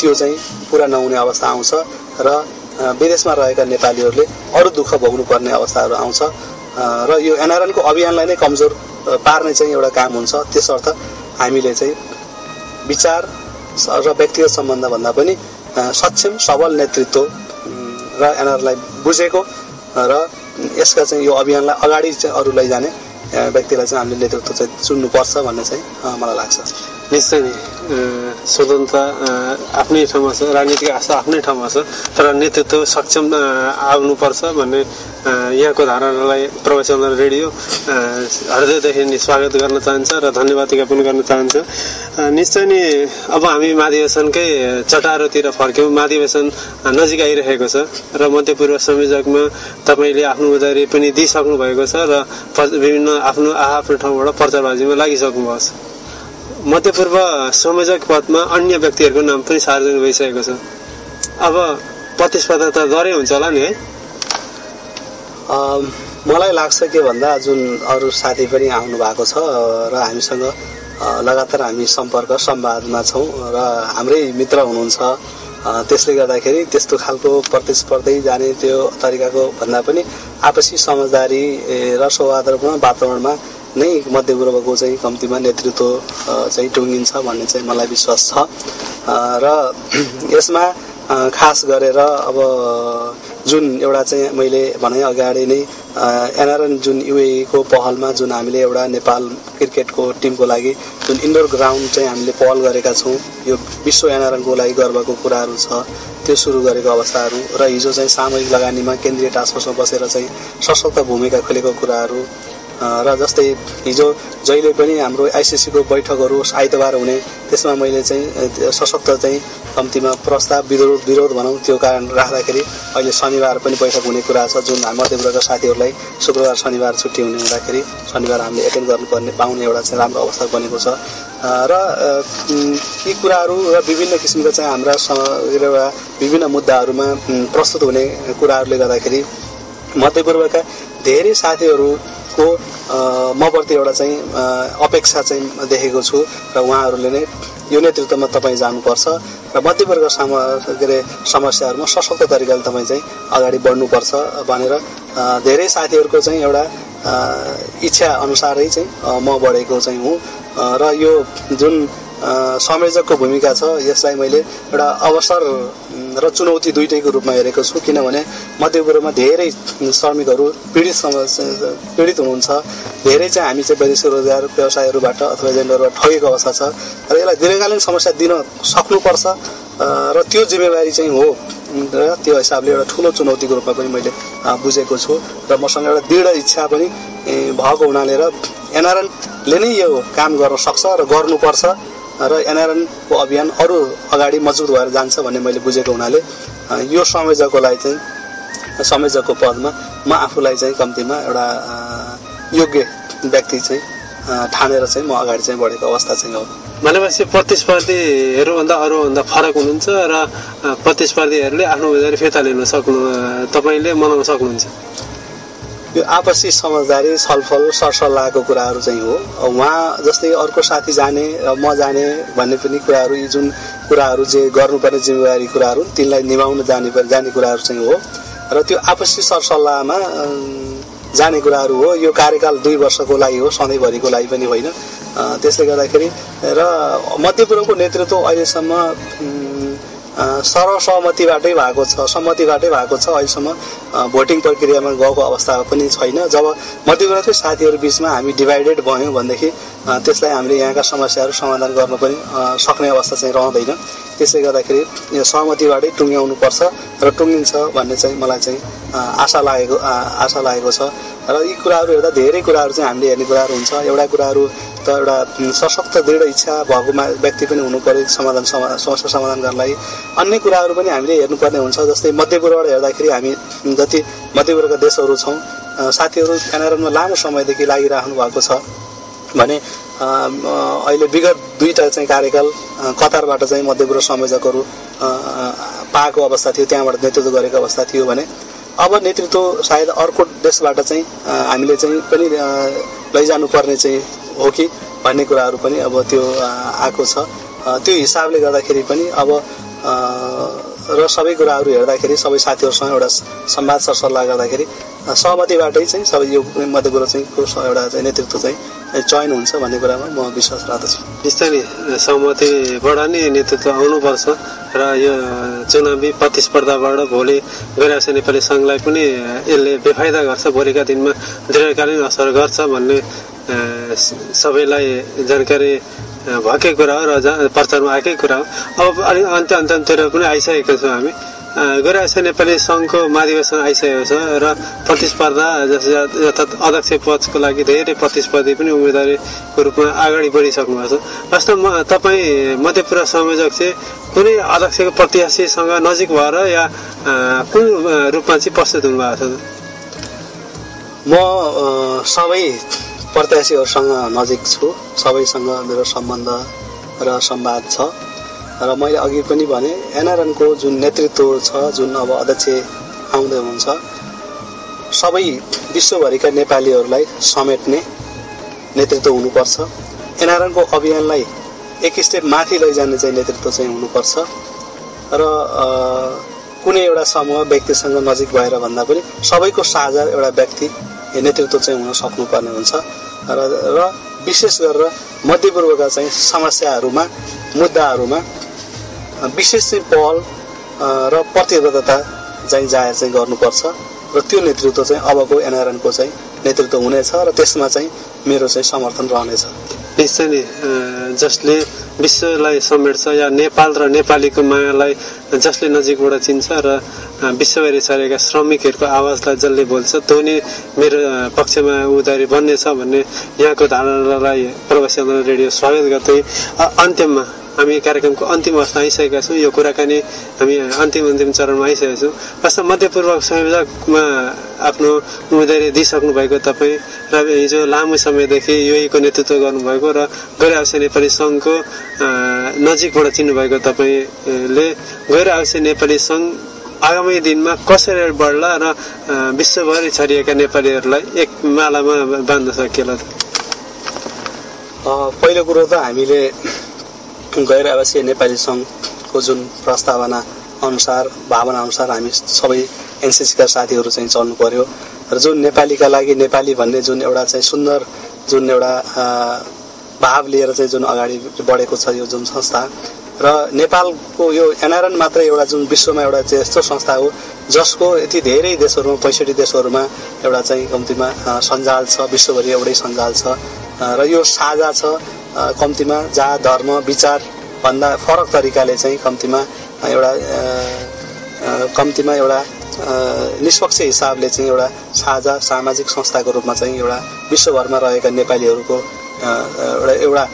त्यो चाहिँ पुरा नहुने अवस्था आउँछ। र विदेशमा रहेका नेपालीहरूले अरू दुःख भोग्नुपर्ने अवस्थाहरू आउँछ। र यो एनआरएनको अभियानलाई नै कमजोर पार्ने चाहिँ एउटा काम हुन्छ। त्यसर्थ हामीले चाहिँ विचार र व्यक्तिगत सम्बन्धभन्दा पनि सक्षम सबल नेतृत्व र एनआरलाई बुझेको र यसका चाहिँ यो अभियानलाई अगाडि चाहिँ अरू लैजाने व्यक्तिलाई चाहिँ हामीले नेतृत्व चाहिँ चुन्नुपर्छ भन्ने चाहिँ मलाई लाग्छ। निश्चय स्वतन्त्र आफ्नै ठाउँमा छ राजनीतिक आस्था आफ्नै ठाउँमा छ तर नेतृत्व सक्षम आउनुपर्छ भन्ने यहाँको धारणालाई प्रवचन रेडियो हृदयदेखि स्वागत गर्न चाहन्छ र धन्यवाद ज्ञापन गर्न चाहन्छ। निश्चय नै अब हामी महाधिवेशनकै चटारोतिर फर्क्यौँ। महाधिवेशन नजिक आइरहेको छ र मध्यपूर्व संयोजकमा तपाईँले आफ्नो उदारी पनि दिइसक्नु भएको छ र विभिन्न आफ्नो आफ्नो ठाउँबाट प्रचारबाजीमा लागिसक्नु भएको छ। मध्यपूर्व संयोजक पदमा अन्य व्यक्तिहरूको नाम पनि सार्वजनिक भइसकेको छ। अब प्रतिस्पर्धा त डरै हुन्छ होला नि है। मलाई लाग्छ के भन्दा जुन अरू साथी पनि आउनु भएको छ र हामीसँग लगातार हामी सम्पर्क संवादमा छौँ र हाम्रै मित्र हुनुहुन्छ त्यसले गर्दाखेरि त्यस्तो खालको प्रतिस्पर्धै जाने त्यो तरिकाको भन्दा पनि आपसी समझदारी र सौहार्दपूर्ण वातावरणमा नै मध्यपूर्वको चाहिँ कम्तीमा नेतृत्व चाहिँ टुङ्गिन्छ भन्ने चाहिँ मलाई विश्वास छ। र यसमा खास गरेर अब जुन एउटा चाहिँ मैले भने अगाडि नै एनआरएन जुन युएको पहलमा जुन हामीले एउटा नेपाल क्रिकेटको टिमको लागि जुन इन्डोर ग्राउन्ड चाहिँ हामीले पहल गरेका छौँ यो विश्व एनआरएनको लागि गर्वको कुराहरू छ त्यो सुरु गरेको अवस्थाहरू र हिजो चाहिँ सामूहिक लगानीमा केन्द्रीय टास्क फोर्समा बसेर चाहिँ सशक्त भूमिका खेलेको कुराहरू र जस्तै हिजो जहिले पनि हाम्रो आइसिसीको बैठकहरू आइतबार हुने त्यसमा मैले चाहिँ सशक्त चाहिँ कम्तीमा प्रस्ताव विरोध विरोध भनौँ त्यो कारण राख्दाखेरि अहिले शनिबार पनि बैठक हुने कुरा छ जुन हामी मध्यपूर्वका साथीहरूलाई शुक्रबार शनिबार छुट्टी हुने हुँदाखेरि शनिबार हामीले एटेन्ड गर्नुपर्ने पाउने एउटा चाहिँ राम्रो अवस्था बनेको छ। र यी कुराहरू र विभिन्न किसिमका चाहिँ हाम्रा एउटा विभिन्न मुद्दाहरूमा प्रस्तुत हुने कुराहरूले गर्दाखेरि मध्यपूर्वका धेरै साथीहरूको अ, मप्रति एउटा चाहिँ अपेक्षा चाहिँ देखेको छु र उहाँहरूले नै यो नेतृत्वमा तपाईँ जानुपर्छ र मध्यवर्ग सम के अरे समस्याहरूमा सशक्त तरिकाले तपाईँ चाहिँ अगाडि बढ्नुपर्छ भनेर धेरै साथीहरूको चाहिँ एउटा इच्छा अनुसारै चाहिँ म बढेको चाहिँ हुँ। र यो जुन संयोजकको भूमिका छ। यसलाई मैले एउटा अवसर र चुनौती दुइटैको रूपमा हेरेको छु किनभने मध्यपूर्वमा धेरै श्रमिकहरू पीडित समस्या पीडित हुनुहुन्छ। धेरै चाहिँ हामी चाहिँ वैदेशिक रोजगार व्यवसायहरूबाट अथवा एजेन्टहरूबाट ठगेको अवस्था छ। र यसलाई दीर्घकालीन समस्या दिन सक्नुपर्छ। र त्यो जिम्मेवारी चाहिँ हो। र त्यो हिसाबले एउटा ठुलो चुनौतीको रूपमा पनि मैले बुझेको छु। र मसँग एउटा दृढ इच्छा पनि भएको हुनाले र एनआरएनले नै यो काम गर्न सक्छ र गर्नुपर्छ। र एनआरएनको अभियान अरू अगाडि मजबुत भएर जान्छ भन्ने मैले बुझेको हुनाले यो संयोजकको लागि चाहिँ संयोजकको पदमा म आफूलाई चाहिँ कम्तीमा एउटा योग्य व्यक्ति चाहिँ ठानेर चाहिँ म अगाडि चाहिँ बढेको अवस्था चाहिँ हो। भनेपछि प्रतिस्पर्धीहरूभन्दा अरूभन्दा फरक हुनुहुन्छ र प्रतिस्पर्धीहरूले आफ्नो उम्मेदवारी फिर्ता लिन सक्नु तपाईँले मनाउन सक्नुहुन्छ? यो आपसी समझदारी छलफल सरसल्लाहको कुराहरू चाहिँ हो। उहाँ जस्तै अर्को साथी जाने र म जाने भन्ने पनि कुराहरू यी जुन कुराहरू जे गर्नुपर्ने जिम्मेवारी कुराहरू तिनलाई निभाउन जाने जाने कुराहरू चाहिँ हो। र त्यो आपसी सरसल्लाहमा जाने कुराहरू हो। यो कार्यकाल दुई वर्षको लागि हो सधैँभरिको लागि पनि होइन। त्यसले गर्दाखेरि र मध्यपूर्वको नेतृत्व अहिलेसम्म सर्वसहमतिबाटै भएको छ सहमतिबाटै भएको छ। अहिलेसम्म भोटिङ प्रक्रियामा गएको अवस्था पनि छैन। जब मध्यवर्ती साथीहरू बिचमा हामी डिभाइडेड भयौँ भनेदेखि त्यसलाई हामीले यहाँका समस्याहरू समाधान गर्न पनि सक्ने अवस्था चाहिँ रहँदैन। त्यसले गर्दाखेरि सहमतिबाटै टुङ्ग्याउनुपर्छ र टुङ्गिन्छ भन्ने चाहिँ मलाई चाहिँ आशा लागेको आशा लागेको छ। र यी कुराहरू हेर्दा धेरै कुराहरू चाहिँ हामीले हेर्ने कुराहरू हुन्छ। एउटा कुराहरू त एउटा सशक्त दृढ इच्छा भएको व्यक्ति पनि हुनु पऱ्यो समाधान समस्या समाधान गर्नलाई। अन्य कुराहरू पनि हामीले हेर्नुपर्ने हुन्छ। जस्तै मध्यपूर्वबाट हेर्दाखेरि हामी जति मध्यपूर्वका देशहरू छौँ साथीहरू क्यानाडामा लामो समयदेखि लागिराख्नु भएको छ। भने अहिले विगत दुईवटा चाहिँ कार्यकाल कतारबाट चाहिँ मध्यपूर्व संयोजकहरू पाएको अवस्था थियो त्यहाँबाट नेतृत्व गरेको अवस्था थियो भने अब नेतृत्व सायद अर्को देशबाट चाहिँ हामीले चाहिँ पनि लैजानु पर्ने चाहिँ हो कि भन्ने कुराहरू पनि अब त्यो आएको छ। त्यो हिसाबले गर्दाखेरि पनि अब र सबै कुराहरू हेर्दाखेरि सबै साथीहरूसँग एउटा संवाद सरसल्लाह गर्दाखेरि सहमतिबाटै चाहिँ सबै यो मध्यकुरो चाहिँ एउटा चाहिँ नेतृत्व चाहिँ चयन हुन्छ भन्ने कुरामा म विश्वास राख्दछु। बिस्तारै सहमतिबाट नै नेतृत्व आउनुपर्छ। र यो चुनावी प्रतिस्पर्धाबाट भोलि गइरहेको नेपाली सङ्घलाई पनि यसले बेफाइदा गर्छ। भोलिका दिनमा दीर्घकालीन असर गर्छ भन्ने सबैलाई जानकारी भएकै कुरा हो र प्रचारमा आएकै कुरा हो। अब अलिक अन्त्य अन्त्यतिर पनि आइसकेका छौँ हामी। छ नेपाली सङ्घको महाधिवेशन आइसकेको छ र प्रतिस्पर्धा अर्थात् अध्यक्ष पदको लागि धेरै प्रतिस्पर्धी पनि उम्मेदवारीको रूपमा अगाडि बढिसक्नु भएको छ। वास्तवमा तपाईँ मध्यपुरा संयोजक चाहिँ कुनै अध्यक्षको प्रत्याशीसँग नजिक भएर या कुन रूपमा चाहिँ प्रस्तुत हुनुभएको छ? म सबै प्रत्याशीहरूसँग नजिक छु। सबैसँग मेरो सम्बन्ध र संवाद छ। र मैले अघि पनि भने एनआरएनको जुन नेतृत्व छ जुन अब अध्यक्ष आउँदै हुनुहुन्छ सबै विश्वभरिका नेपालीहरूलाई समेट्ने नेतृत्व हुनुपर्छ। एनआरएनको अभियानलाई एक स्टेप माथि लैजाने चाहिँ नेतृत्व चाहिँ हुनुपर्छ। र कुनै एउटा समूह व्यक्तिसँग नजिक भएर भन्दा पनि सबैको साझा एउटा व्यक्ति नेतृत्व चाहिँ हुन सक्नुपर्ने हुन्छ। र र विशेष गरेर मध्यपूर्वका चाहिँ समस्याहरूमा मुद्दाहरूमा विशेष चाहिँ पहल र प्रतिबद्धता चाहिँ जाहेर चाहिँ गर्नुपर्छ। र त्यो नेतृत्व चाहिँ अबको एनआरएनको चाहिँ नेतृत्व हुनेछ र त्यसमा चाहिँ मेरो चाहिँ समर्थन रहनेछ। निश्चय नै जसले विश्वलाई समेट्छ या नेपाल र नेपालीको मायालाई जसले नजिकबाट चिन्छ र विश्वभरि छरेका श्रमिकहरूको आवाजलाई जसले बोल्छ त्यो नै मेरो पक्षमा उदारी बन्नेछ भन्ने यहाँको धारणालाई प्रवासी आन्दोलन रेडियो स्वागत गर्दै अन्त्यमा हामी कार्यक्रमको अन्तिम अवस्था आइसकेका छौँ। यो कुराकानी हामी अन्तिम अन्तिम चरणमा आइसकेका छौँ। वास्तव मध्यपूर्व संयोजकमा आफ्नो उम्मेदवारी दिइसक्नु भएको तपाईँ र हिजो लामो समयदेखि युएको नेतृत्व गर्नुभएको र गैर आवश्यक नेपाली सङ्घको नजिकबाट चिन्नुभएको तपाईँले गैर आवश्यक नेपाली सङ्घ आगामी दिनमा कसरी बढ्ला र विश्वभरि छरिएका नेपालीहरूलाई एक मालामा बाँध्न सकिएला पहिलो कुरो त हामीले गैर आवासीय नेपाली सङ्घको जुन प्रस्तावना अनुसार भावना अनुसार हामी सबै एनसिसीका साथीहरू चाहिँ चल्नु पर्यो। र जुन नेपालीका लागि नेपाली भन्ने जुन एउटा चाहिँ सुन्दर जुन एउटा भाव लिएर चाहिँ जुन अगाडि बढेको छ यो जुन संस्था र नेपालको यो एनआरएन मात्र एउटा जुन विश्वमा एउटा चाहिँ यस्तो संस्था हो जसको यति धेरै देशहरूमा पैँसठी देशहरूमा एउटा चाहिँ कम्तीमा सञ्जाल छ विश्वभरि एउटै सञ्जाल छ। र यो साझा छ कम्तीमा जात धर्म विचार भन्दा फरक तरिकाले चाहिँ कम्तीमा एउटा कम्तीमा एउटा निष्पक्ष हिसाबले चाहिँ एउटा साझा सामाजिक संस्थाको रूपमा चाहिँ एउटा विश्वभरमा रहेका नेपालीहरूको एउटा एउटा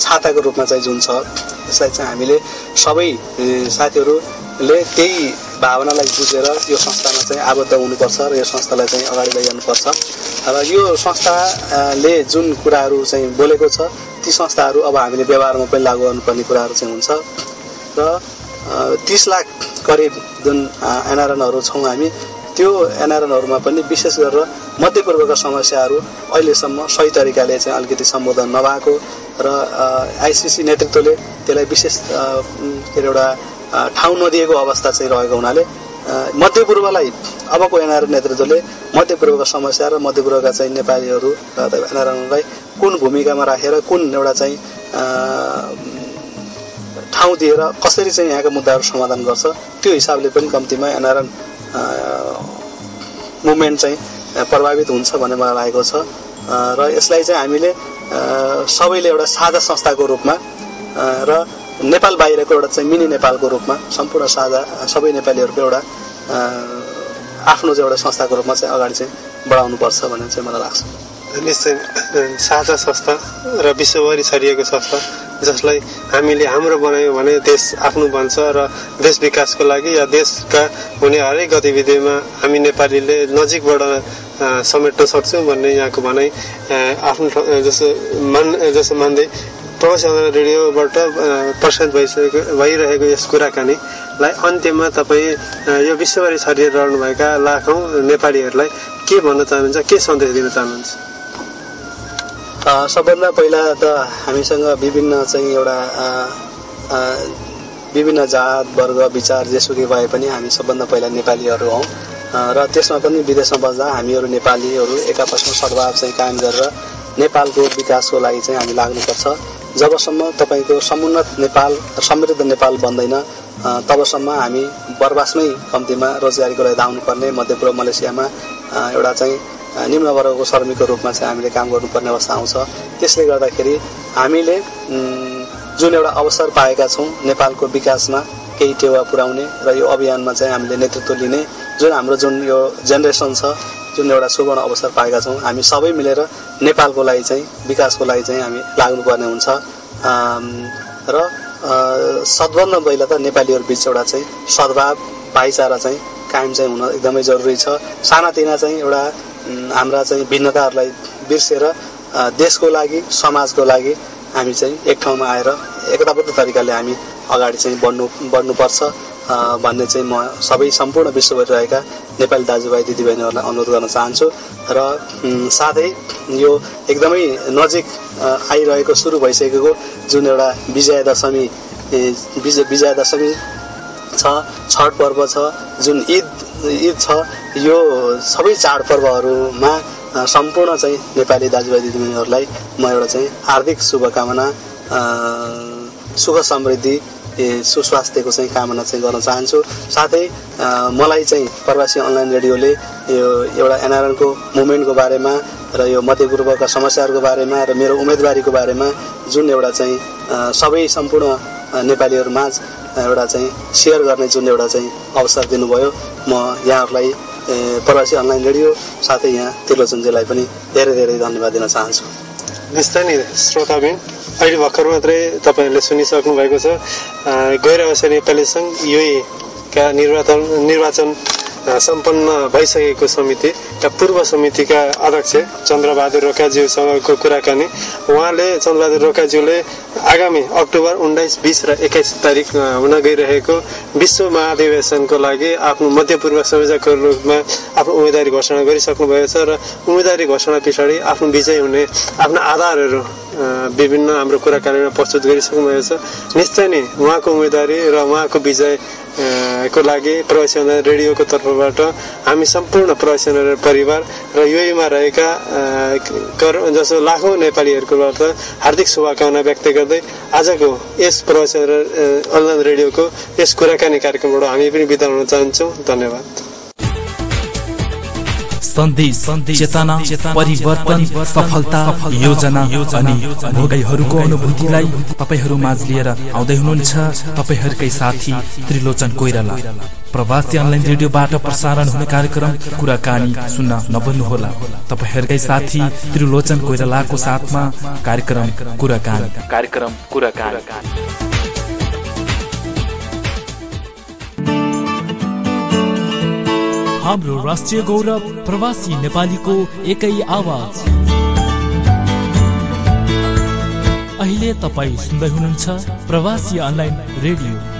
छाताको रूपमा चाहिँ जुन छ त्यसलाई चाहिँ हामीले सबै साथीहरूले त्यही भावनालाई बुझेर यो संस्थामा चाहिँ आबद्ध हुनुपर्छ र यो संस्थालाई चाहिँ अगाडि लैजानुपर्छ। र यो संस्थाले जुन कुराहरू चाहिँ बोलेको छ ती संस्थाहरू अब हामीले व्यवहारमा पनि लागू गर्नुपर्ने कुराहरू चाहिँ हुन्छ। र तिस लाख करिब जुन एनआरएनहरू छौँ हामी त्यो एनआरएनहरूमा पनि विशेष गरेर मध्यपूर्वका समस्याहरू अहिलेसम्म सही तरिकाले चाहिँ अलिकति सम्बोधन नभएको र आइसिसी नेतृत्वले त्यसलाई विशेष के अरे एउटा ठाउँ नदिएको अवस्था चाहिँ रहेको हुनाले मध्यपूर्वलाई अबको एनआरएन नेतृत्वले मध्यपूर्वका समस्या र मध्यपूर्वका चाहिँ नेपालीहरू एनआरएनलाई कुन भूमिकामा राखेर कुन एउटा चाहिँ ठाउँ दिएर कसरी चाहिँ यहाँका मुद्दाहरू समाधान गर्छ त्यो हिसाबले पनि कम्तीमा एनआरएन मुभमेन्ट चाहिँ प्रभावित हुन्छ भन्ने मलाई लागेको छ। र यसलाई चाहिँ हामीले सबैले एउटा साझा संस्थाको रूपमा र नेपाल बाहिरको एउटा चाहिँ मिनी नेपालको रूपमा सम्पूर्ण साझा सबै नेपालीहरूको एउटा आफ्नो चाहिँ एउटा संस्थाको रूपमा चाहिँ अगाडि चाहिँ बढाउनुपर्छ भन्ने चाहिँ मलाई लाग्छ। निश्चय साझा संस्था र विश्वभरि छरिएको संस्था जसलाई हामीले हाम्रो बनायौँ भने देश आफ्नो बन्छ र देश विकासको लागि या देशका हुने हरेक गतिविधिमा हामी नेपालीले नजिकबाट समेट्न सक्छौँ भन्ने यहाँको भनाइ आफ्नो जसो मान जसो मान्दै प्रोफेसनल रेडियोबाट प्रसारित भइसकेको भइरहेको यस कुराकानीलाई अन्त्यमा तपाईँ यो विश्वभरि छरिएर रहनुभएका लाखौँ नेपालीहरूलाई के भन्न चाहनुहुन्छ के सन्देश दिन चाहनुहुन्छ? सबभन्दा पहिला त हामीसँग विभिन्न चाहिँ एउटा विभिन्न जात वर्ग विचार जेसुकै भए पनि हामी सबभन्दा पहिला नेपालीहरू हौँ। र त्यसमा पनि विदेशमा बस्दा हामीहरू नेपालीहरू एक आपसमा सद्भाव चाहिँ कायम गरेर नेपालको विकासको लागि चाहिँ हामी लाग्नुपर्छ। जबसम्म तपाईँको समुन्नत नेपाल समृद्ध नेपाल बन्दैन तबसम्म हामी बर्बासमै कम्तीमा रोजगारीको लागि धाउनुपर्ने मध्यपूर्व मलेसियामा एउटा चाहिँ निम्न वर्गको श्रमिकको रूपमा चाहिँ हामीले काम गर्नुपर्ने अवस्था आउँछ। त्यसले गर्दाखेरि हामीले जुन एउटा अवसर पाएका छौँ नेपालको विकासमा केही टेवा पुर्याउने र यो अभियानमा चाहिँ हामीले नेतृत्व लिने जुन हाम्रो जुन यो जेनेरेसन छ जुन एउटा सुवर्ण अवसर पाएका छौँ हामी सबै मिलेर नेपालको लागि चाहिँ विकासको लागि चाहिँ हामी लाग्नुपर्ने हुन्छ। र सबभन्दा पहिला त नेपालीहरू बिच एउटा चाहिँ सद्भाव भाइचारा चाहिँ कायम चाहिँ हुन एकदमै जरुरी छ। सानातिना चाहिँ एउटा हाम्रा चाहिँ भिन्नताहरूलाई बिर्सेर देशको लागि समाजको लागि हामी चाहिँ एक ठाउँमा आएर एकताबद्ध तरिकाले हामी अगाडि चाहिँ बढ्नु बढ्नुपर्छ भन्ने चाहिँ म सबै सम्पूर्ण विश्वभरि रहेका नेपाली दाजुभाइ दिदीबहिनीहरूलाई अनुरोध गर्न चाहन्छु र साथै यो एकदमै नजिक आइरहेको सुरु भइसकेको जुन एउटा विजया दशमी विजय विजया दशमी छ छठ पर्व छ जुन ईद ईद छ। यो सबै चाडपर्वहरूमा सम्पूर्ण चाहिँ नेपाली दाजुभाइ दिदीबहिनीहरूलाई म एउटा चाहिँ हार्दिक शुभकामना सुख समृद्धि सुस्वास्थ्यको चाहिँ कामना चाहिँ गर्न चाहन्छु। साथै मलाई चाहिँ प्रवासी अनलाइन रेडियोले यो एउटा एनआरएनको मुभमेन्टको बारेमा र यो मध्यपूर्वका समस्याहरूको बारेमा र मेरो उम्मेदवारीको बारेमा जुन एउटा चाहिँ सबै सम्पूर्ण नेपालीहरू एउटा चाहिँ सेयर गर्ने जुन एउटा चाहिँ अवसर दिनुभयो म यहाँहरूलाई प्रवासी अनलाइन रेडियो साथै यहाँ त्रिलोचनजीलाई पनि धेरै धेरै धन्यवाद दिन चाहन्छु। निश्चय नै श्रोताबिन अहिले भर्खर मात्रै तपाईँहरूले सुनिसक्नु भएको छ गैर अवश्य नेपाली सङ्घ युएका निर्वाचन निर्वाचन सम्पन्न भइसकेको समितिका पूर्व समितिका अध्यक्ष चन्द्रबहादुर रोकाज्यूसँगको कुराकानी। उहाँले चन्द्रबहादुर रोकाज्यूले आगामी अक्टोबर उन्नाइस बिस र एक्काइस तारिक हुन गइरहेको विश्व महाधिवेशनको लागि आफ्नो मध्यपूर्व संयोजकको रूपमा आफ्नो उम्मेदवारी घोषणा गरिसक्नु भएको छ र उम्मेदवारी घोषणा पछाडि आफ्नो विजय हुने आफ्नो आधारहरू विभिन्न हाम्रो कुराकानीमा प्रस्तुत गरिसक्नु भएको छ। निश्चय नै उहाँको उम्मेदवारी र उहाँको विजय को लागि प्रोफेसनल रेडियोको तर्फबाट हामी सम्पूर्ण प्रोफेसनल परिवार र युएमा रहेका जसो लाखौँ नेपालीहरूकोबाट हार्दिक शुभकामना व्यक्त गर्दै आजको यस प्रोफेसनल अनलाइन रेडियोको यस कुराकानी कार्यक्रमबाट हामी पनि बिदा हुन चाहन्छौँ। धन्यवाद। सन्देश चेतना परिवर्तन सफलता योजना अनि भोगैहरूको अनुभूतिलाई तपाईँहरू माझ लिएर आउँदै हुनुहुन्छ। तपाईँहरूकै साथी त्रिलोचन कोइराला। प्रवासी अनलाइन रेडियोबाट प्रसारण हुने कार्यक्रम कुराकानी सुन्न नभन्नुहोला। तपाईँहरूकै साथी त्रिलोचन कोइरालाको साथमा कार्यक्रम कुराकानी। कार्यक्रम कुराकानी। हाम्रो राष्ट्रिय गौरव प्रवासी नेपालीको एकै आवाज। अहिले तपाईँ सुन्दै हुनुहुन्छ प्रवासी अनलाइन रेडियो।